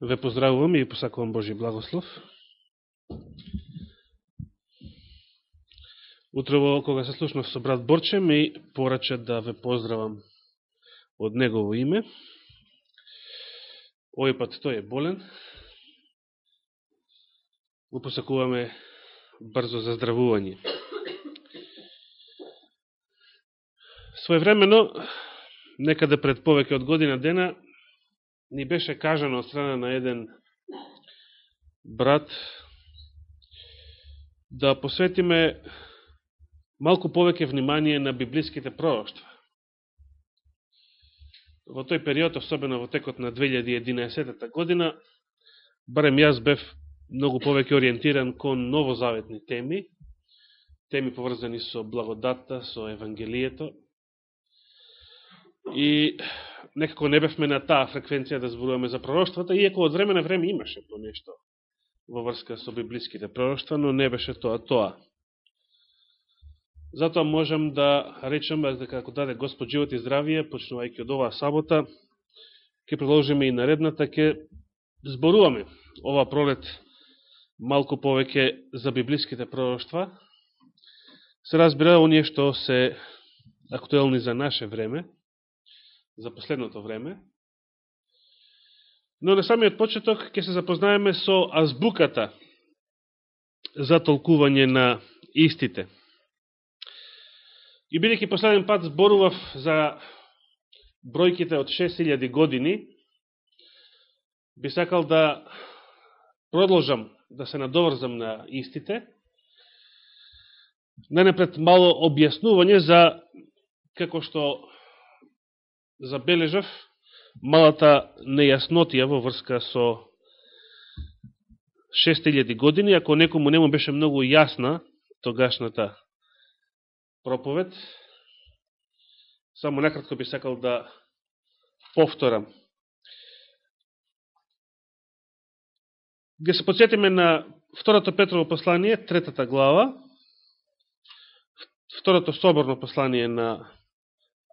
Ве поздравувам и посакувам Божи благослов. Утрово, кога се слушнав со брат Борче, ми порача да ве поздравам од негово име. Овој пат тој е болен. Го посакуваме брзо заздравување. Своевремено, некаде пред повеќе од година дена, ни беше кажано од страна на еден брат да посветиме малку повеќе внимание на библиските пророќства. Во тој период, особено во текот на 2011 година, барем јас бев многу повеќе ориентиран кон новозаветни теми, теми поврзани со благодатта, со Евангелието. И некако не бевме на таа фреквенција да зборуваме за пророќствата, иако од време на време имаше по нешто во врска со библиските пророќства, но не беше тоа тоа. Затоа можам да речем дека ако даде Господ живот и здравие, почнувајќи од оваа сабота, ќе продолжиме и наредната, ќе зборуваме ова пролет малку повеќе за библиските пророќства. Се разбира оние што се актуелни за наше време, за последното време. Но на самиот почеток ќе се запознаеме со азбуката за толкување на истите. И бидеќи последен пат зборував за бројките од 6000 години, би сакал да продолжам да се надоврзам на истите, најнапред мало објаснување за како што забележав малата нејаснотија во врска со 6000 години, ако некому не му беше многу јасна тогашната проповед, само накратко би сакал да повторам. Ге се подсетиме на второто Петрово послание, третата глава, второто соборно послание на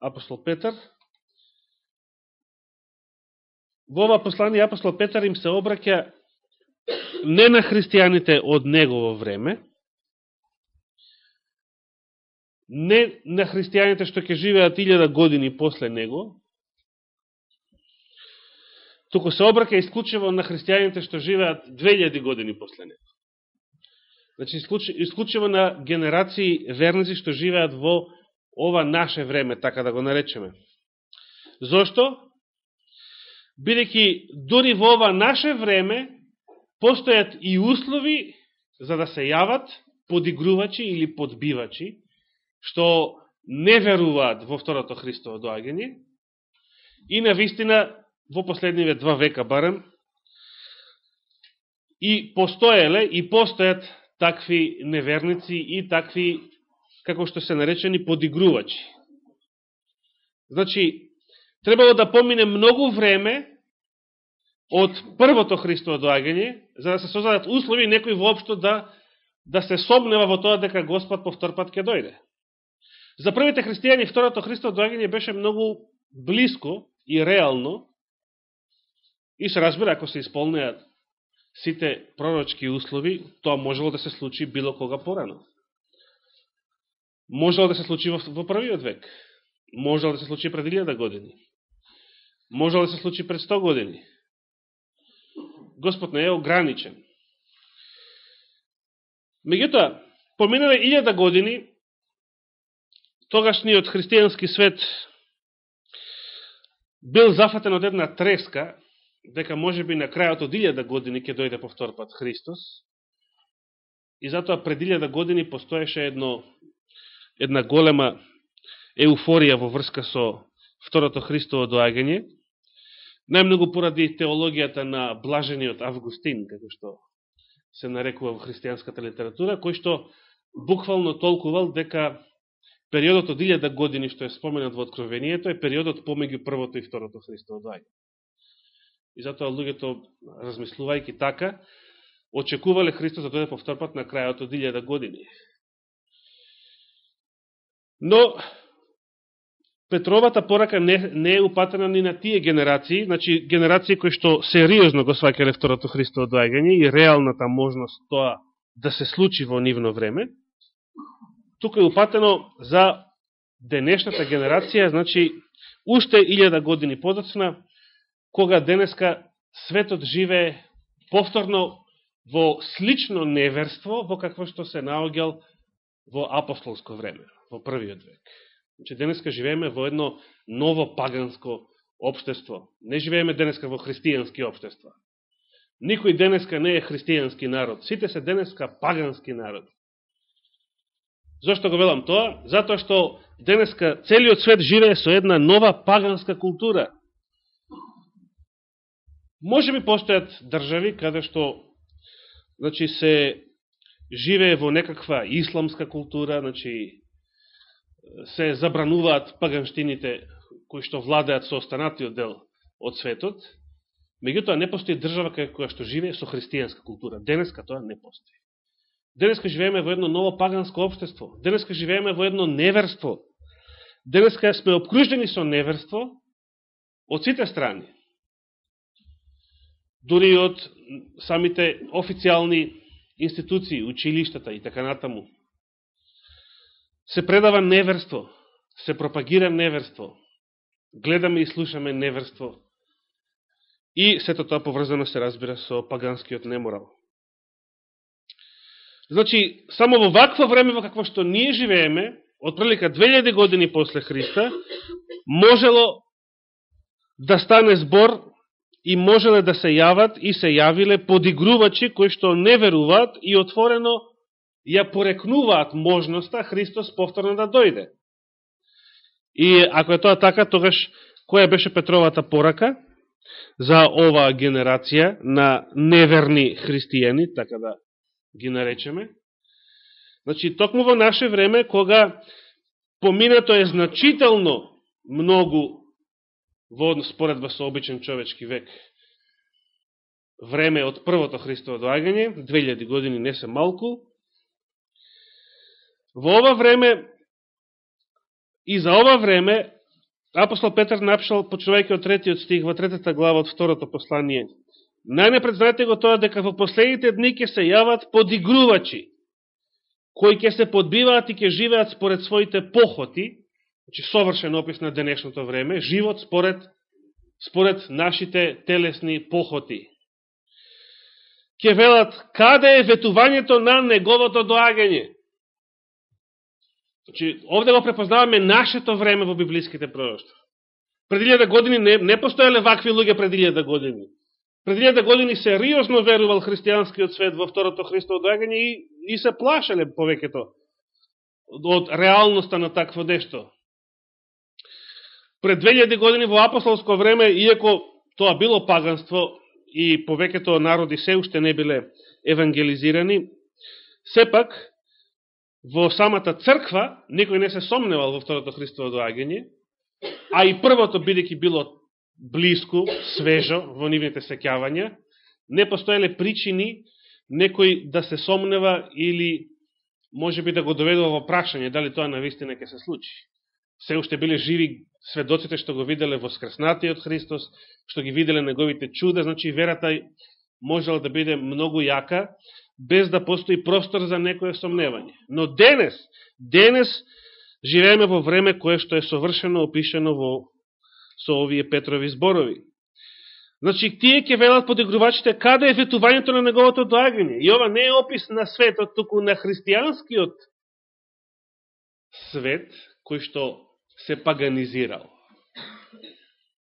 апостол Петар, Во ова послание апостол Петар им се обраќа не на христијаните од негово време, не на христијаните што ќе живеат илјада години после него, туку се обраќа исклучиво на христијаните што живеат 2000 години после него. Значи, исклучиво на генерации верници што живеат во ова наше време, така да го наречеме. Зошто? Бидејќи дори во ова наше време постојат и услови за да се јават подигрувачи или подбивачи, што не веруваат во второто Христово доаѓање и на вистина во последниве два века барем и постоеле и постојат такви неверници и такви, како што се наречени, подигрувачи. Значи, требало да помине многу време од првото Христово доагање, за да се создадат услови некој воопшто да, да се сомнева во тоа дека Господ по втор пат ќе дојде. За првите христијани второто Христово доагање беше многу близко и реално и се разбира ако се исполнеат сите пророчки услови, тоа можело да се случи било кога порано. Можело да се случи во, во првиот век. Можело да се случи пред 1000 години можел да се случи пред 100 години. Господ не е ограничен. Меѓутоа, поминале илјада години, тогашниот христијански свет бил зафатен од една треска, дека може би на крајот од илјада години ќе дојде повтор пат Христос, и затоа пред илјада години постоеше едно, една голема еуфорија во врска со второто Христово доагање, Најмногу поради теологијата на блажениот Августин, како што се нарекува во христијанската литература, кој што буквално толкувал дека периодот од 1000 години што е споменат во Откровението е периодот помеѓу првото и второто Христово доаѓање. И затоа луѓето, размислувајќи така, очекувале Христос да дојде повторпат на крајот од 1000 години. Но, Петровата порака не, не е упатена ни на тие генерации, значи генерации кои што сериозно го сваќале второто Христово доаѓање и реалната можност тоа да се случи во нивно време, тука е упатено за денешната генерација, значи уште илјада години подоцна, кога денеска светот живее повторно во слично неверство во какво што се наоѓал во апостолско време, во првиот век. Значи, денеска живееме во едно ново паганско обштество. Не живееме денеска во христијански обштества. Никој денеска не е христијански народ. Сите се денеска пагански народ. Зошто го велам тоа? Затоа што денеска целиот свет живее со една нова паганска култура. Може би постојат држави каде што значи, се живее во некаква исламска култура, значи, се забрануваат паганштините кои што владеат со останатиот дел од светот, меѓутоа не постои држава која што живее со христијанска култура. Денеска тоа не постои. Денеска живееме во едно ново паганско обштество. Денеска живееме во едно неверство. Денеска сме обкружени со неверство од сите страни. Дури од самите официјални институции, училиштата и така натаму. Се предава неверство, се пропагира неверство, гледаме и слушаме неверство и сето тоа поврзано се разбира со паганскиот неморал. Значи, само во вакво време во какво што ние живееме, од прилика 2000 години после Христа, можело да стане збор и можеле да се јават и се јавиле подигрувачи кои што не веруваат и отворено ја порекнуваат можноста Христос повторно да дојде. И ако е тоа така, тогаш која беше Петровата порака за оваа генерација на неверни христијани, така да ги наречеме? Значи, токму во наше време, кога поминато е значително многу во споредба со обичен човечки век. Време од првото Христово доагање, 2000 години не се малку. Во ова време и за ова време апостол Петар напишал, почувајќи од третиот стих во третата глава од второто послание. Најнепред знаете го тоа дека во последните дни ќе се јават подигрувачи, кои ќе се подбиваат и ќе живеат според своите похоти, Значи, совршен опис на денешното време, живот според, според нашите телесни похоти. Ке велат, каде е ветувањето на неговото доагање? Значи, овде го препознаваме нашето време во библиските пророќства. Пред 1000 години не, не постоеле вакви луѓе пред 1000 години. Пред 1000 години сериозно верувал христијанскиот свет во второто Христово доагање и, и се плашеле повеќето од реалноста на такво дешто пред 2000 години во апостолско време, иако тоа било паганство и повеќето народи се уште не биле евангелизирани, сепак во самата црква никој не се сомневал во второто Христово доагање, а и првото бидејќи било близко, свежо во нивните секјавања, не постоеле причини некој да се сомнева или може би да го доведува во прашање дали тоа навистина ќе се случи. Се уште биле живи сведоците што го виделе воскреснатиот Христос, што ги виделе неговите чуда, значи верата можела да биде многу јака, без да постои простор за некое сомневање. Но денес, денес живееме во време кое што е совршено опишено во со овие Петрови зборови. Значи, тие ќе велат подигрувачите каде е ветувањето на неговото доагање. И ова не е опис на светот, туку на христијанскиот свет, кој што се паганизирал.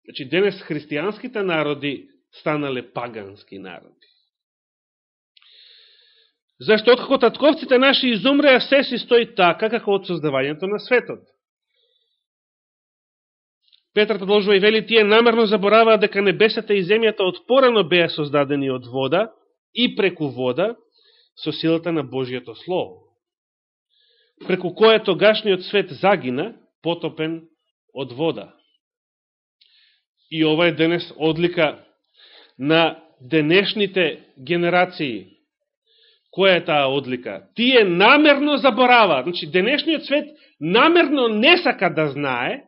Значи, денес христијанските народи станале пагански народи. Зашто откако татковците наши изумреа, се си стои така, како од создавањето на светот. Петр продолжува и вели, тие намерно забораваа дека небесата и земјата отпорано беа создадени од вода и преку вода со силата на Божијето Слово. Преку кое тогашниот свет загина, потопен од вода. И ова е денес одлика на денешните генерации. Која е таа одлика? Тие намерно забораваат. Значи, денешниот свет намерно не сака да знае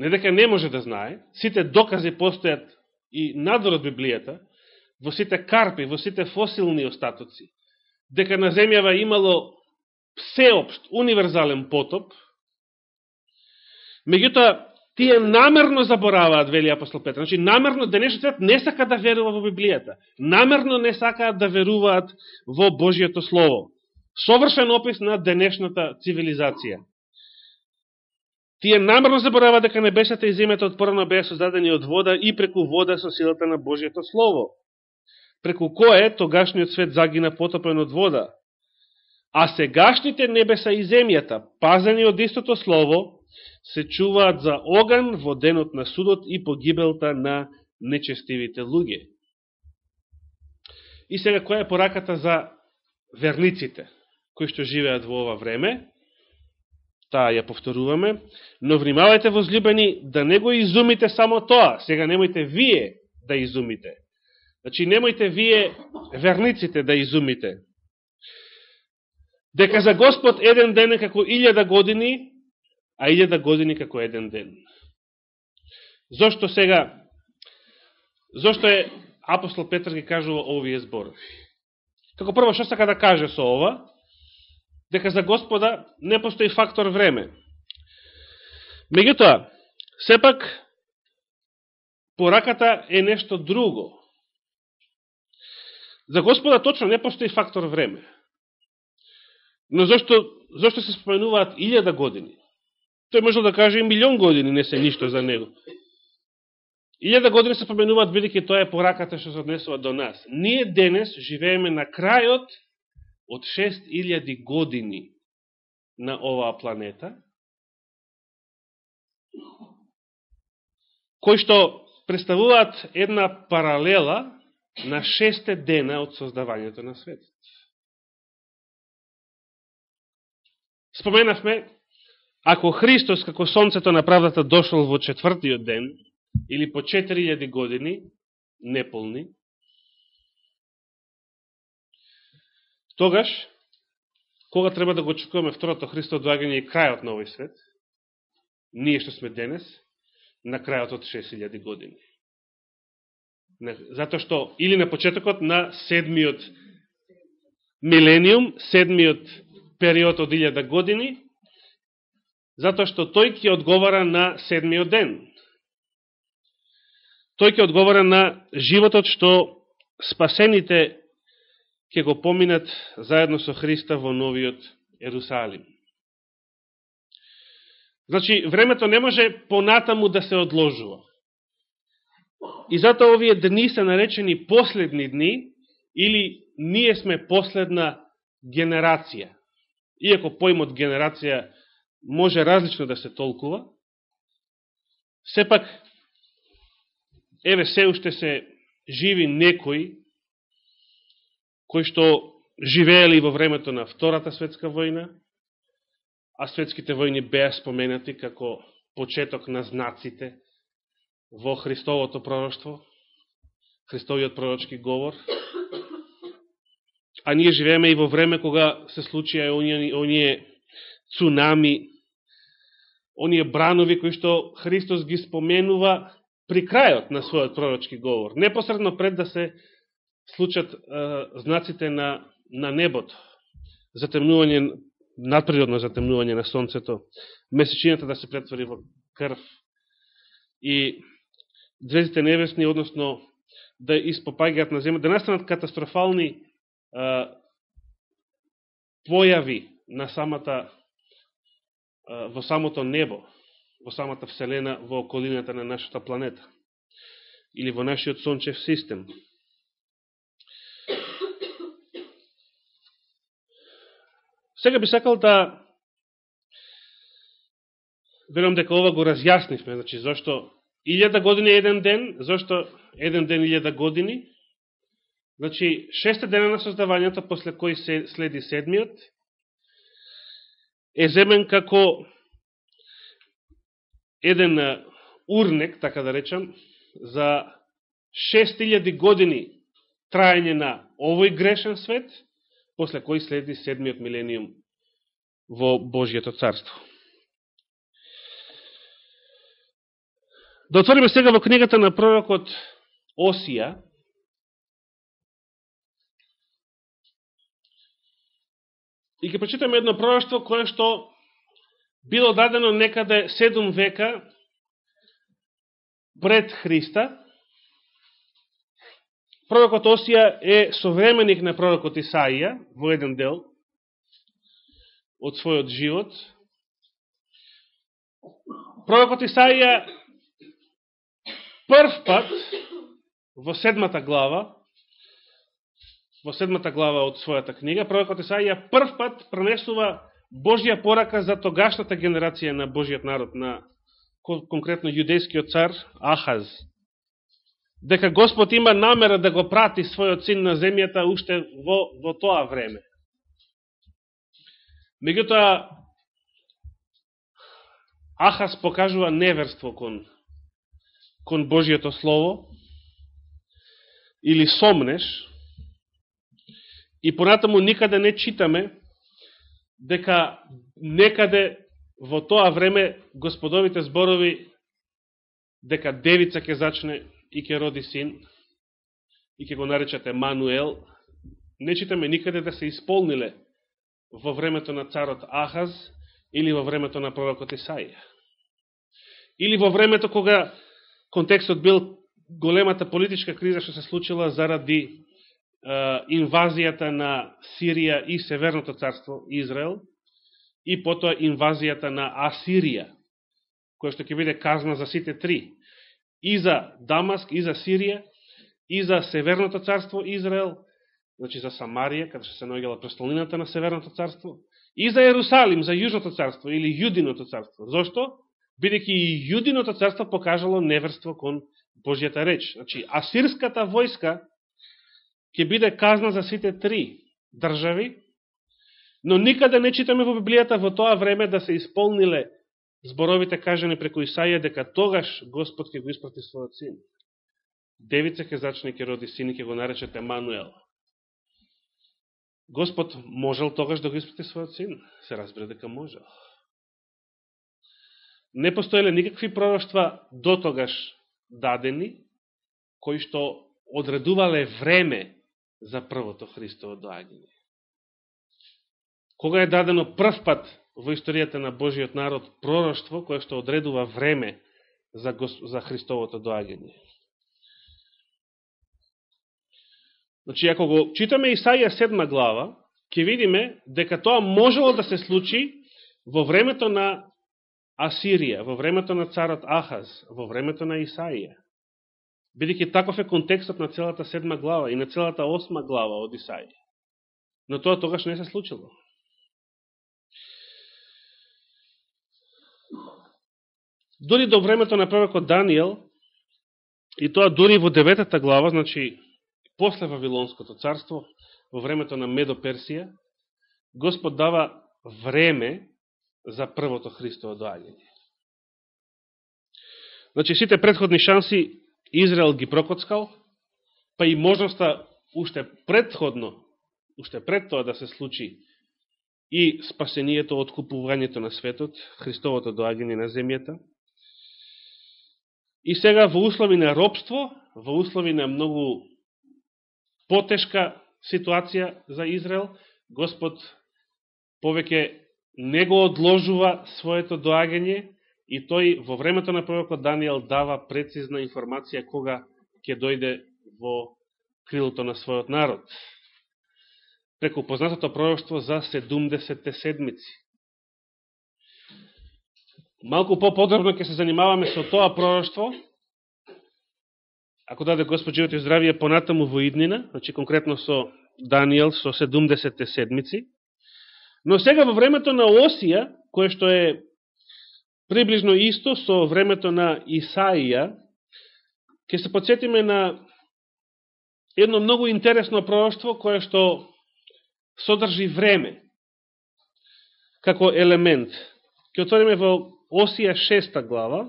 не дека не може да знае, сите докази постојат и надвор од Библијата, во сите карпи, во сите фосилни остатоци, дека на земјава имало всеопшт, универзален потоп, меѓутоа, тие намерно забораваат, вели апостол Петр. Значи, намерно, денешниот свет не сака да верува во Библијата. Намерно не сакаат да веруваат во Божијето Слово. Совршен опис на денешната цивилизација. Тие намерно забораваат дека небесата и земјата отпорано беа создадени од вода и преку вода со силата на Божијето Слово. Преку кое тогашниот свет загина потопен од вода. А сегашните небеса и земјата, пазени од истото Слово, се чуваат за оган во денот на судот и погибелта на нечестивите луѓе. И сега, која е пораката за верниците, кои што живеат во ова време? Таа ја повторуваме. Но внимавајте, возлюбени, да не го изумите само тоа. Сега немојте вие да изумите. Значи, немојте вие, верниците, да изумите. Дека за Господ еден ден е како илјада години, а илјада години како еден ден. Зошто сега, зошто е апостол Петр ги кажува овие зборови? Како прво, што сака да каже со ова? Дека за Господа не постои фактор време. Меѓутоа, сепак, пораката е нешто друго. За Господа точно не постои фактор време. Но зашто, зашто се споменуваат илјада години? Тој може да каже и милион години не се ништо за него. Илјада години се поменуваат, бидеќи тоа е пораката што се однесува до нас. Ние денес живееме на крајот од 6000 години на оваа планета, кои што представуваат една паралела на шесте дена од создавањето на светот. Споменавме Ако Христос како сонцето на правдата дошол во четвртиот ден, или по 4000 години, неполни, тогаш, кога треба да го очекуваме второто Христо доагање и крајот на овој свет, ние што сме денес, на крајот од 6000 години. Зато што или на почетокот на седмиот милениум, седмиот период од 1000 години, затоа што тој ќе одговара на седмиот ден. Тој ќе одговара на животот што спасените ќе го поминат заедно со Христа во новиот Ерусалим. Значи, времето не може понатаму да се одложува. И затоа овие дни се наречени последни дни, или ние сме последна генерација. Иако поимот генерација може различно да се толкува, сепак, еве се уште се живи некои, кои што живеели во времето на Втората светска војна, а светските војни беа споменати како почеток на знаците во Христовото пророќство, Христовиот пророчки говор, а ние живееме и во време кога се случија оние, оние цунами, оние бранови кои што Христос ги споменува при крајот на својот пророчки говор, непосредно пред да се случат е, знаците на, на небото, затемнување, надприродно затемнување на сонцето, месечината да се претвори во крв. И звездите небесни, односно да испопаѓаат на земја, да настанат катастрофални е, појави на самата во самото небо, во самата Вселена, во околината на нашата планета или во нашиот сончев систем. Сега би сакал да верам дека ова го разјаснивме, значи зашто илјада години еден ден, зашто еден ден илјада години, значи шесте дена на создавањето, после кој се следи седмиот, е земен како еден урнек, така да речам, за 6000 години трајање на овој грешен свет, после кој следи седмиот милениум во Божијето царство. Да отвориме сега во книгата на пророкот Осија, и ќе прочитаме едно пророќство кое што било дадено некаде 7 века пред Христа. Пророкот Осија е современик на пророкот Исаија во еден дел од својот живот. Пророкот Исаија прв пат во седмата глава во седмата глава од својата книга, пророкот Исаија прв пат пронесува Божја порака за тогашната генерација на Божиот народ, на конкретно јудејскиот цар Ахаз. Дека Господ има намера да го прати својот син на земјата уште во, во тоа време. Меѓутоа, Ахаз покажува неверство кон, кон Божијото Слово, или сомнеш, и понатаму никаде не читаме дека некаде во тоа време господовите зборови дека девица ќе зачне и ќе роди син и ќе го наречате Мануел, не читаме никаде да се исполниле во времето на царот Ахаз или во времето на пророкот Исаија. Или во времето кога контекстот бил големата политичка криза што се случила заради инвазијата на Сирија и Северното царство Израел и потоа инвазијата на Асирија, која што ќе биде казна за сите три. И за Дамаск, и за Сирија, и за Северното царство Израел, значи за Самарија, каде што се наоѓала престолнината на Северното царство, и за Јерусалим, за Јужното царство или Јудиното царство. Зошто? Бидеќи и Јудиното царство покажало неверство кон Божјата реч. Значи, асирската војска ќе биде казна за сите три држави, но никаде не читаме во Библијата во тоа време да се исполниле зборовите кажани преку Исаија дека тогаш Господ ќе го испрати својот син. Девица ќе зачне ќе роди син и ќе го наречете Мануел. Господ можел тогаш да го испрати својот син? Се разбира дека можел. Не постоеле никакви пророќства до тогаш дадени, кои што одредувале време за првото Христово доаѓање. Кога е дадено прв пат во историјата на Божиот народ пророќство кое што одредува време за, за Христовото доаѓање? Значи, ако го читаме Исаија 7 глава, ќе видиме дека тоа можело да се случи во времето на Асирија, во времето на царот Ахаз, во времето на Исаија. Бидеќи таков е контекстот на целата седма глава и на целата осма глава од Исаија. Но тоа тогаш не се случило. Дори до времето на пророкот Данијел, и тоа дури во деветата глава, значи после Вавилонското царство, во времето на Медо-Персија, Господ дава време за првото Христово доаѓање. Значи, сите предходни шанси Израел ги прокоцкал, па и можноста уште предходно, уште пред тоа да се случи и спасението од купувањето на светот, Христовото доаѓање на земјата. И сега во услови на робство, во услови на многу потешка ситуација за Израел, Господ повеќе не го одложува своето доагање и тој во времето на пророкот Данијел дава прецизна информација кога ќе дојде во крилото на својот народ. Преку познатото пророќство за 70 седмици. Малку по-подробно ќе се занимаваме со тоа пророќство, ако даде Господ живот и здравие понатаму во иднина, значи конкретно со Данијел со 70 седмици. Но сега во времето на Осија, кое што е приближно исто со времето на Исаија, ќе се подсетиме на едно многу интересно пророќство кое што содржи време како елемент. Ке отвориме во Осија 6 глава,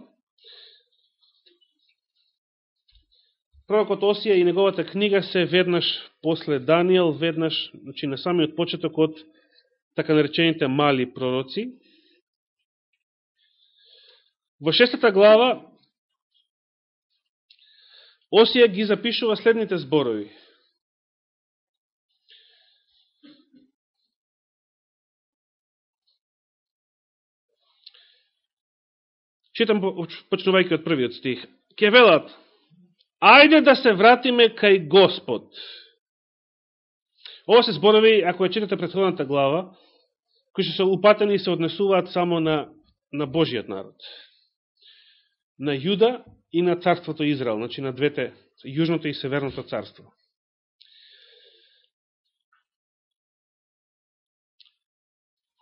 Пророкот Осија и неговата книга се веднаш после Данијел, веднаш, значи на самиот почеток од така наречените мали пророци. Во шестата глава Осија ги запишува следните зборови. Читам почнувајќи од првиот стих. Ке велат, ајде да се вратиме кај Господ. Ова се зборови, ако ја читате предходната глава, кои што се упатени и се однесуваат само на, на Божиот народ. На Јуда и на царството Израел, значи на двете, Јужното и Северното царство.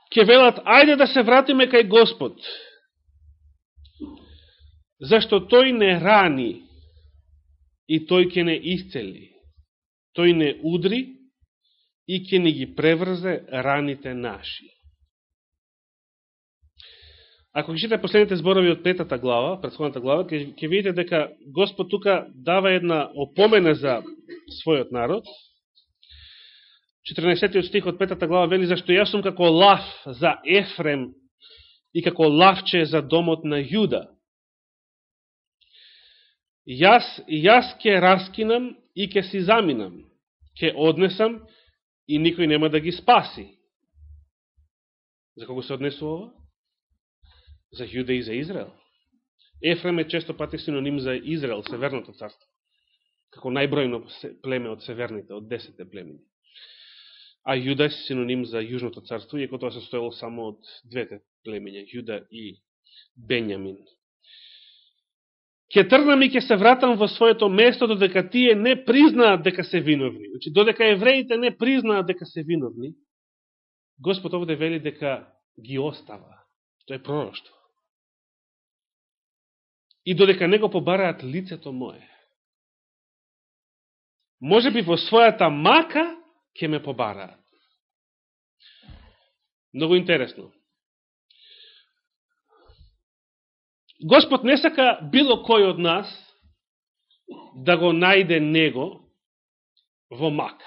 Ке велат, ајде да се вратиме кај Господ зашто тој не рани и тој ке не исцели. Тој не удри и ке не ги преврзе раните наши. Ако ги читате последните зборови од петата глава, предходната глава, ќе, ќе видите дека Господ тука дава една опомена за својот народ. 14 стих од петата глава вели, зашто јас сум како лав за Ефрем и како лавче за домот на Јуда Јас, јас ке раскинам и ке си заминам, ке однесам и никој нема да ги спаси. За кого се однесува ова? За Јуда и за Израел. Ефрем е често пати синоним за Израел, Северното царство, како најбројно племе од северните, од десете племени. А Јуда е синоним за Јужното царство, иако тоа се стоело само од двете племења, Јуда и Бенјамин Ке тргнам и ке се вратам во своето место, додека тие не признаат дека се виновни. Значи, додека евреите не признаат дека се виновни, Господ овде вели дека ги остава. Тоа е пророќство. И додека не го побараат лицето мое. Може би во својата мака ќе ме побараат. Много интересно. Господ не сака било кој од нас да го најде Него во мака.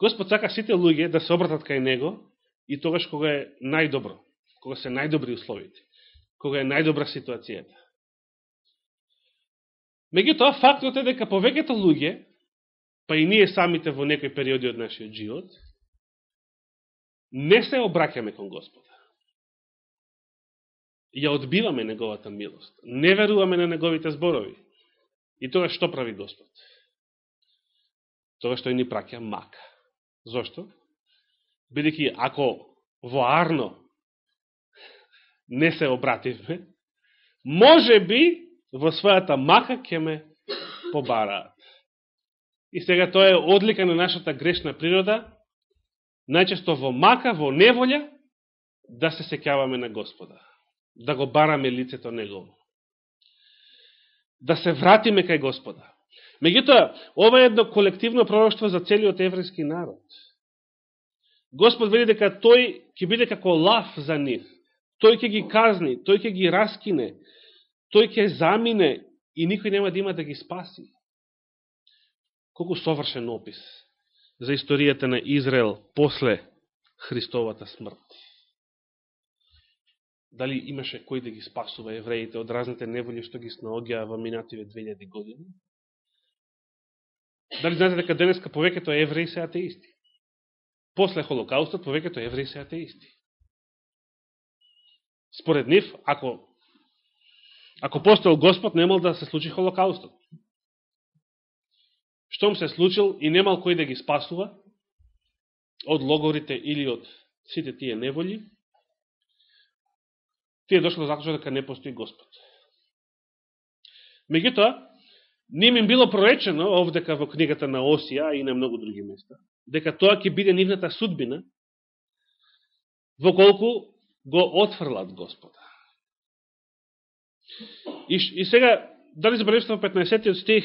Господ сака сите луѓе да се обратат кај Него и тогаш кога е најдобро, кога се најдобри условите, кога е најдобра ситуацијата. Меѓутоа, фактот е дека повеќето луѓе, па и ние самите во некој периоди од нашиот живот, не се обраќаме кон Господа ја одбиваме неговата милост. Не веруваме на неговите зборови. И тоа што прави Господ? Тоа што ни праќа мака. Зошто? Бидеќи ако во Арно не се обративме, може би во својата мака ќе ме побараат. И сега тоа е одлика на нашата грешна природа, најчесто во мака, во неволја, да се секјаваме на Господа да го бараме лицето негово. Да се вратиме кај Господа. Меѓутоа, ова е едно колективно пророќство за целиот еврејски народ. Господ вели дека тој ќе биде како лав за нив. Тој ќе ги казни, тој ќе ги раскине, тој ќе замине и никој нема да има да ги спаси. Колку совршен опис за историјата на Израел после Христовата смрт дали имаше кој да ги спасува евреите од разните неволи што ги снаогија во минативе 2000 години? Дали знаете дека денеска повеќето евреи се атеисти? После Холокаустот повеќето евреи се атеисти. Според нив, ако ако постоел Господ, немал да се случи Холокаустот. Штом се случил и немал кој да ги спасува од логорите или од сите тие неволи, тие дошло до заклучок дека не постои Господ. Меѓутоа, ним им било проречено овдека во книгата на Осија и на многу други места, дека тоа ќе биде нивната судбина, во колку го отфрлат Господа. И, и сега, дали забележите во 15 стих,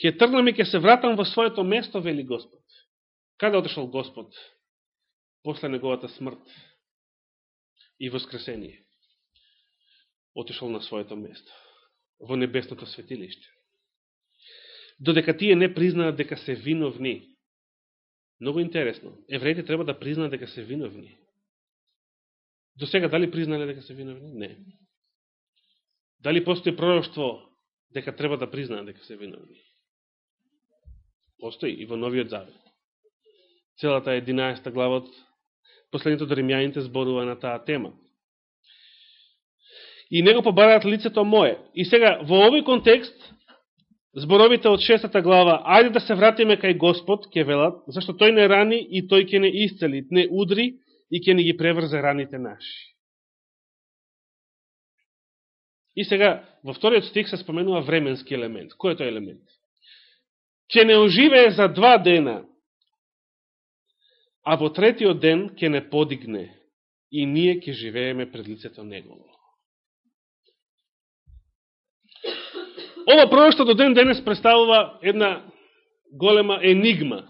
ќе тргнам и ќе се вратам во своето место, вели Господ. Каде отешол Господ после неговата смрт и воскресение? отишол на своето место, во небесното светилиште. Додека тие не признаат дека се виновни, Много интересно, евреите треба да признаат дека се виновни. До сега дали признале дека се виновни? Не. Дали постои пророќство дека треба да признаат дека се виновни. Постои и во Новиот Завет. Целата 11 глава од последните од римјаните зборува на таа тема. И него побараат лицето мое. И сега, во овој контекст, зборовите од шестата глава, ајде да се вратиме кај Господ, ке велат, зашто тој не рани и тој ке не исцели, не удри и ќе ни ги преврзе раните наши. И сега, во вториот стих се споменува временски елемент. Кој е тој елемент? Ќе не оживее за два дена, а во третиот ден ќе не подигне и ние ќе живееме пред лицето Негово. Ова пророќство до ден денес представува една голема енигма.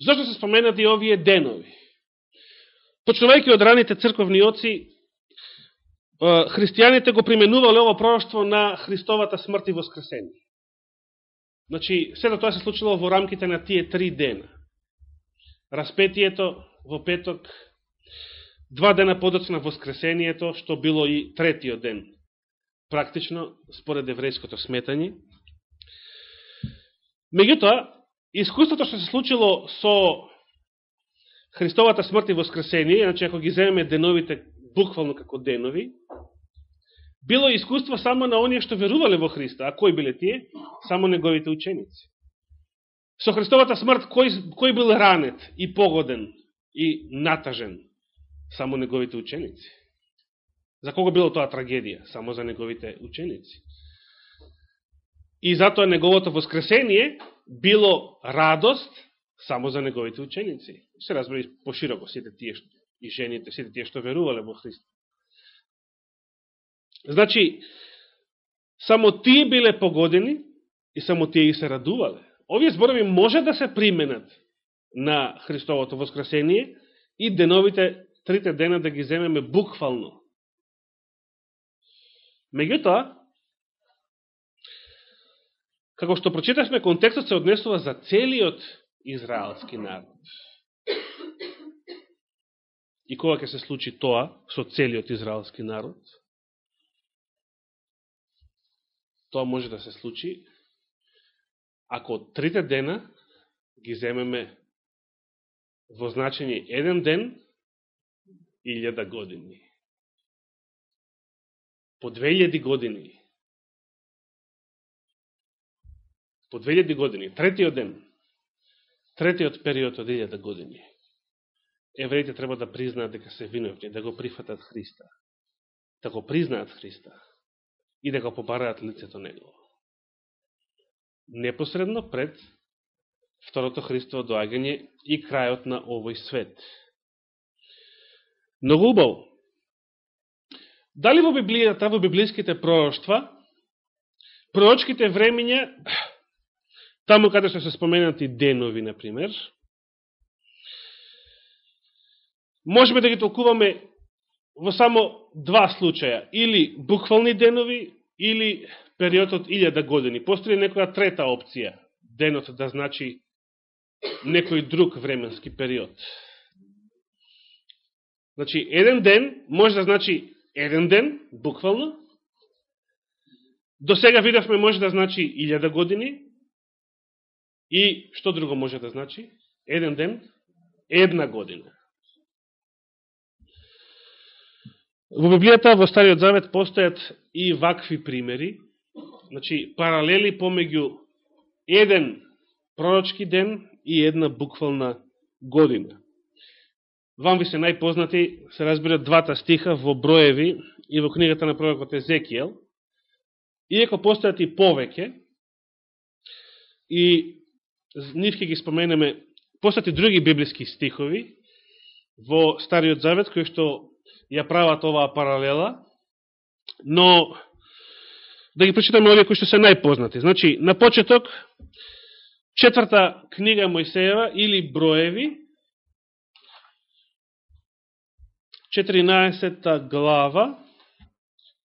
Зошто се споменати овие денови? Почнувајќи од раните црковни оци, христијаните го применувале ово пророќство на Христовата смрт и воскресение. Значи, сето тоа се случило во рамките на тие три дена. Распетието во петок, два дена подоцна воскресението, што било и третиот ден практично, според еврејското сметање. Меѓутоа, искуството што се случило со Христовата смрт и воскресение, значи ако ги земеме деновите буквално како денови, било искуство само на оние што верувале во Христа. А кои биле тие? Само неговите ученици. Со Христовата смрт, кој, кој бил ранет и погоден и натажен? Само неговите ученици. За кого било тоа трагедија? Само за неговите ученици. И затоа неговото воскресение било радост само за неговите ученици. Се разбери пошироко сите тие што, и жените, сите тие што верувале во Христа. Значи, само тие биле погодени и само тие и се радувале. Овие зборови може да се применат на Христовото воскресение и деновите, трите дена да ги земеме буквално. Меѓутоа, како што прочитавме, контекстот се однесува за целиот израелски народ. И кога ќе се случи тоа со целиот израелски народ? Тоа може да се случи ако трите дена ги земеме во значење еден ден и илјада години по 2000 години. По 2000 години, третиот ден, третиот период од 1000 години, евреите треба да признаат дека се виновни, да го прифатат Христа, да го признаат Христа и да го побараат лицето Негово. Непосредно пред второто Христово доагање и крајот на овој свет. Много убаво. Дали во Библијата, во библиските пророќства, пророчките времења, таму каде што се споменати денови, например, можеме да ги толкуваме во само два случаја, или буквални денови, или период од илјада години. Постои некоја трета опција, денот да значи некој друг временски период. Значи, еден ден може да значи еден ден, буквално. До сега видовме може да значи илјада години. И што друго може да значи? Еден ден, една година. Во Библијата, во Стариот Завет, постојат и вакви примери, значи паралели помеѓу еден пророчки ден и една буквална година. Вам ви се најпознати, се разбират двата стиха во Броеви и во книгата на пророкот Езекијел. Иеко постојат и повеќе, и нив ги споменеме, постојат и други библиски стихови во Стариот Завет, кои што ја прават оваа паралела, но да ги прочитаме овие кои што се најпознати. Значи, на почеток, четврта книга Мојсеева или Броеви, 14 глава,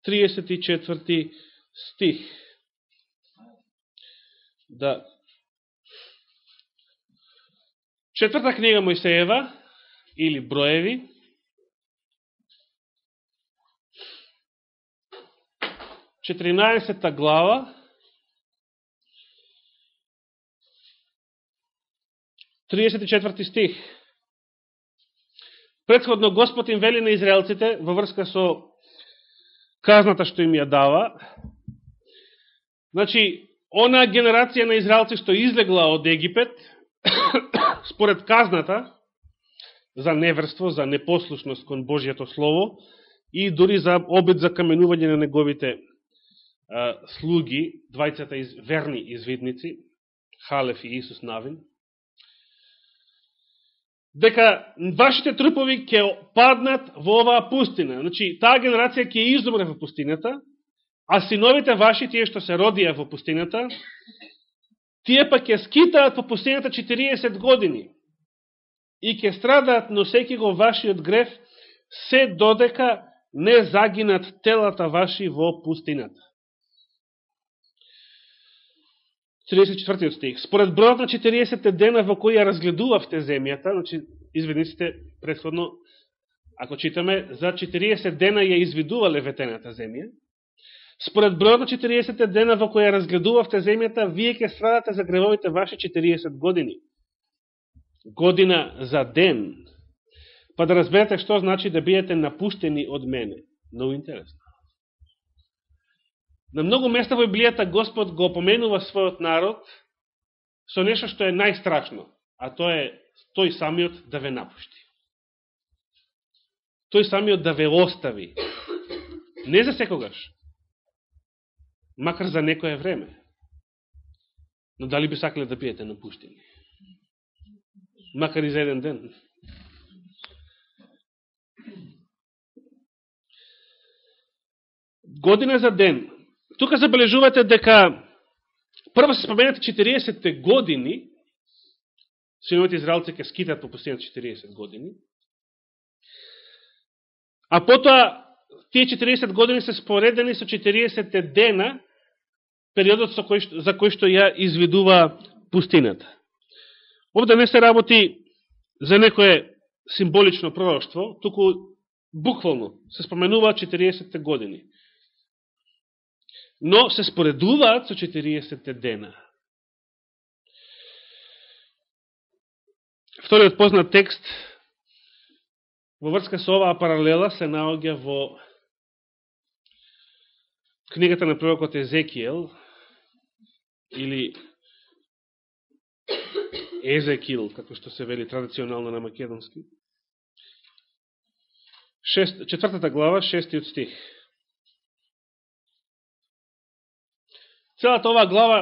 34 стих. Да. Четврта книга Мојсеева, или Броеви, 14 глава, 34 стих. Предходно Господ им вели на израелците во врска со казната што им ја дава. Значи, она генерација на израелци што излегла од Египет, според казната, за неверство, за непослушност кон Божијето Слово и дури за обид за каменување на неговите а, слуги, двајцата из, верни извидници, Халев и Исус Навин, дека вашите трупови ќе паднат во оваа пустина. Значи, таа генерација ќе изумре во пустината, а синовите ваши, тие што се родија во пустината, тие па ќе скитаат по пустината 40 години и ќе страдаат носеки го вашиот греф, се додека не загинат телата ваши во пустината. 34 стих. Според бројот на 40 дена во кои ја разгледувавте земјата, значи, изведниците предходно, ако читаме, за 40 дена ја извидувале ветената земја, според бројот на 40 дена во која разгледувавте земјата, вие ќе страдате за гревовите ваши 40 години. Година за ден. Па да разберете што значи да бидете напуштени од мене. Много интересно. На многу места во Библијата Господ го опоменува својот народ со нешто што е најстрашно, а тоа е тој самиот да ве напушти. Тој самиот да ве остави. Не за секогаш, макар за некое време. Но дали би сакале да биете напуштени? Макар и за еден ден. Година за ден Тука забележувате дека прво се споменате 40 години, синовите израелци ке скитат по последните 40 години, а потоа тие 40 години се споредени со 40 дена, периодот со кој, за кој што ја изведува пустината. Овде не се работи за некое символично пророќство, туку буквално се споменува 40 години но се споредуваат со 40 дена. Вториот познат текст во врска со оваа паралела се наоѓа во книгата на пророкот Езекиел или Езекил, како што се вели традиционално на македонски. Шест, четвртата глава, шестиот стих. Целата оваа глава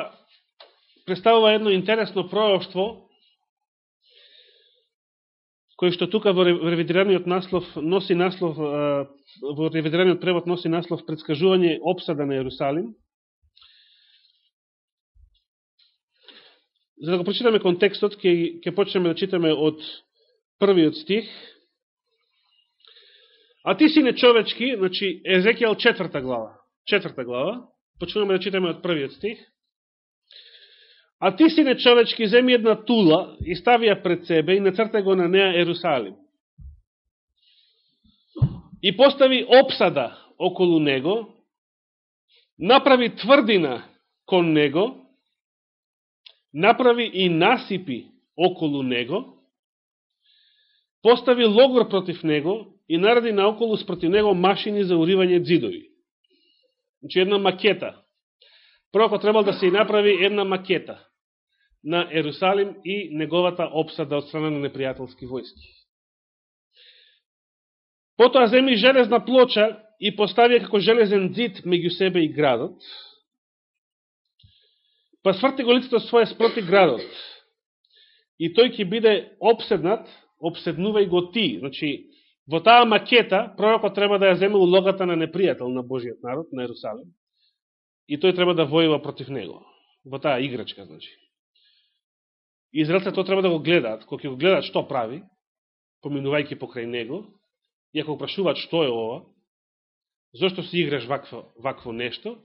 представува едно интересно пророќство, кој што тука во ревидираниот наслов носи наслов во ревидираниот превод носи наслов предскажување обсада на Јерусалим. За да го прочитаме контекстот, ќе ќе почнеме да читаме од првиот стих. А ти си не човечки, значи Езекијал четврта глава. Четврта глава. Почнуваме да читаме од првиот стих. А ти си не човечки, земи една тула и стави ја пред себе и нацрта го на неа Ерусалим. И постави обсада околу него, направи тврдина кон него, направи и насипи околу него, постави логор против него и наради наоколу спротив него машини за уривање дзидови. Значи една макета. Прво требал да се направи една макета на Ерусалим и неговата обсада од страна на непријателски војски. Потоа земи железна плоча и постави како железен дзид меѓу себе и градот. Па сврти го лицето своje спроти градот. И тој ќе биде обседнат, обседнувај го ти. Значи, Во таа макета, пророкот треба да ја земе улогата на непријател на Божиот народ, на Ерусалим, и тој треба да војува против него. Во таа играчка, значи. Израелците тоа треба да го гледаат. Кога ќе го гледаат што прави, поминувајќи покрај него, и ако прашуваат што е ова, зашто си играш вакво, вакво нешто,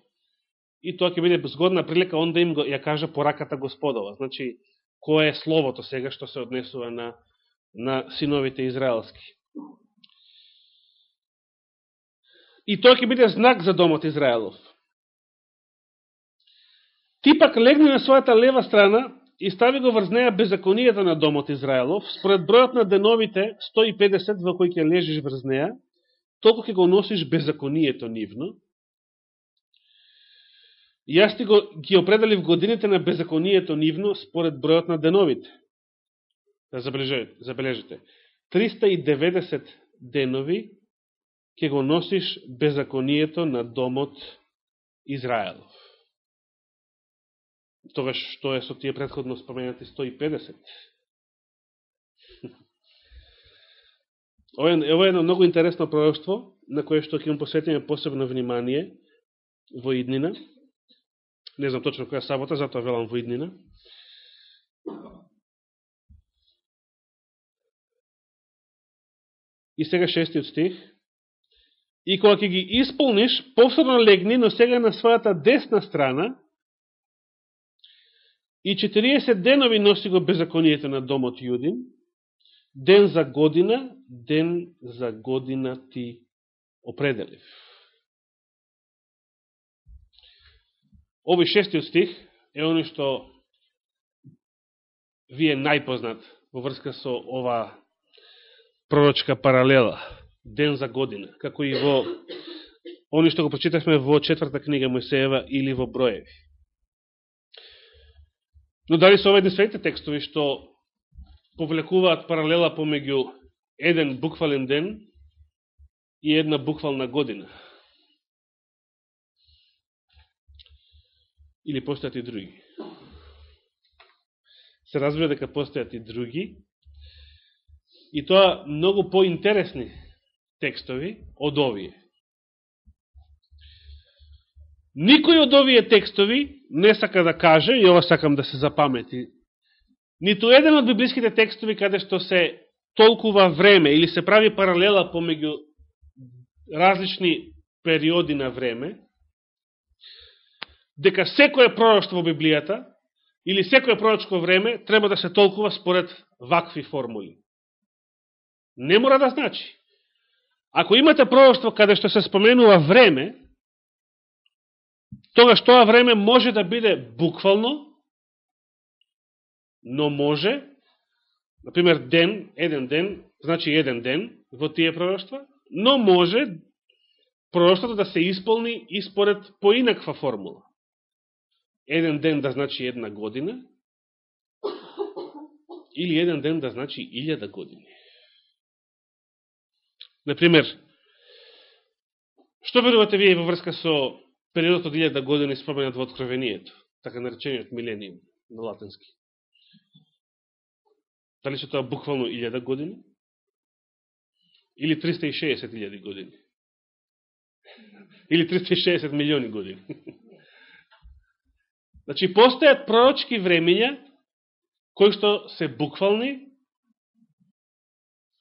и тоа ќе биде згодна прилика он да им го, ја кажа пораката Господова. Значи, кое е словото сега што се однесува на, на синовите израелски. И тоа ќе биде знак за домот Израелов. Ти пак легни на својата лева страна и стави го врз неја беззаконијата на домот Израелов, според бројот на деновите 150 во кои ќе лежиш врз неја, толку ќе го носиш беззаконијето нивно. Јас ти го, ги определив годините на беззаконијето нивно според бројот на деновите. Да забележите, 390 денови ќе го носиш беззаконијето на домот Израелов. Тогаш што е со тие предходно споменати 150? Ова е, ова е едно многу интересно пророќство, на кое што ќе им посветиме посебно внимание во иднина. Не знам точно која сабота, затоа велам во иднина. И сега шестиот стих. И кога ќе ги исполниш, повторно легни, но сега на својата десна страна, и 40 денови носи го беззаконието на домот Јудин, ден за година, ден за година ти определив. Овој шестиот стих е оно што ви е најпознат во врска со ова пророчка паралела, ден за година, како и во они што го прочитавме во четврта книга Мојсеева или во Броеви. Но дали се оведни светите текстови што повлекуваат паралела помеѓу еден буквален ден и една буквална година. Или постојат и други. Се разбира дека постојат и други, и тоа многу поинтересни текстови од овие. Никој од овие текстови не сака да каже, и ова сакам да се запамети, ниту еден од библиските текстови каде што се толкува време или се прави паралела помеѓу различни периоди на време, дека секоје пророќство во Библијата или секоје пророчко време треба да се толкува според вакви формули. Не мора да значи. Ако имате пророќство каде што се споменува време, тогаш тоа време може да биде буквално, но може, например, ден, еден ден, значи еден ден во тие пророќства, но може пророќството да се исполни и според поинаква формула. Еден ден да значи една година, или еден ден да значи илјада години. Например, што верувате вие во врска со периодот од 1000 години споменат во Откровението, така наречениот милениум на латински? Дали се тоа буквално 1000 години? Или 360.000 години? Или 360 милиони години? Значи, постојат пророчки времења, кои што се буквални.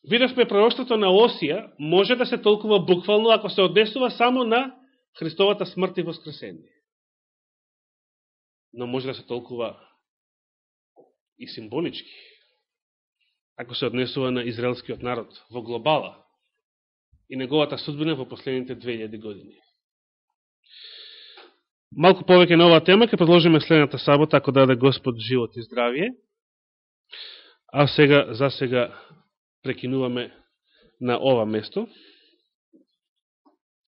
Видовме пророќството на Осија, може да се толкува буквално, ако се однесува само на Христовата смрт и воскресение. Но може да се толкува и символички, ако се однесува на израелскиот народ во глобала и неговата судбина во последните 2000 години. Малку повеќе на оваа тема ќе продолжиме следната сабота, ако даде Господ живот и здравие. А сега, за сега, прекинуваме на ова место.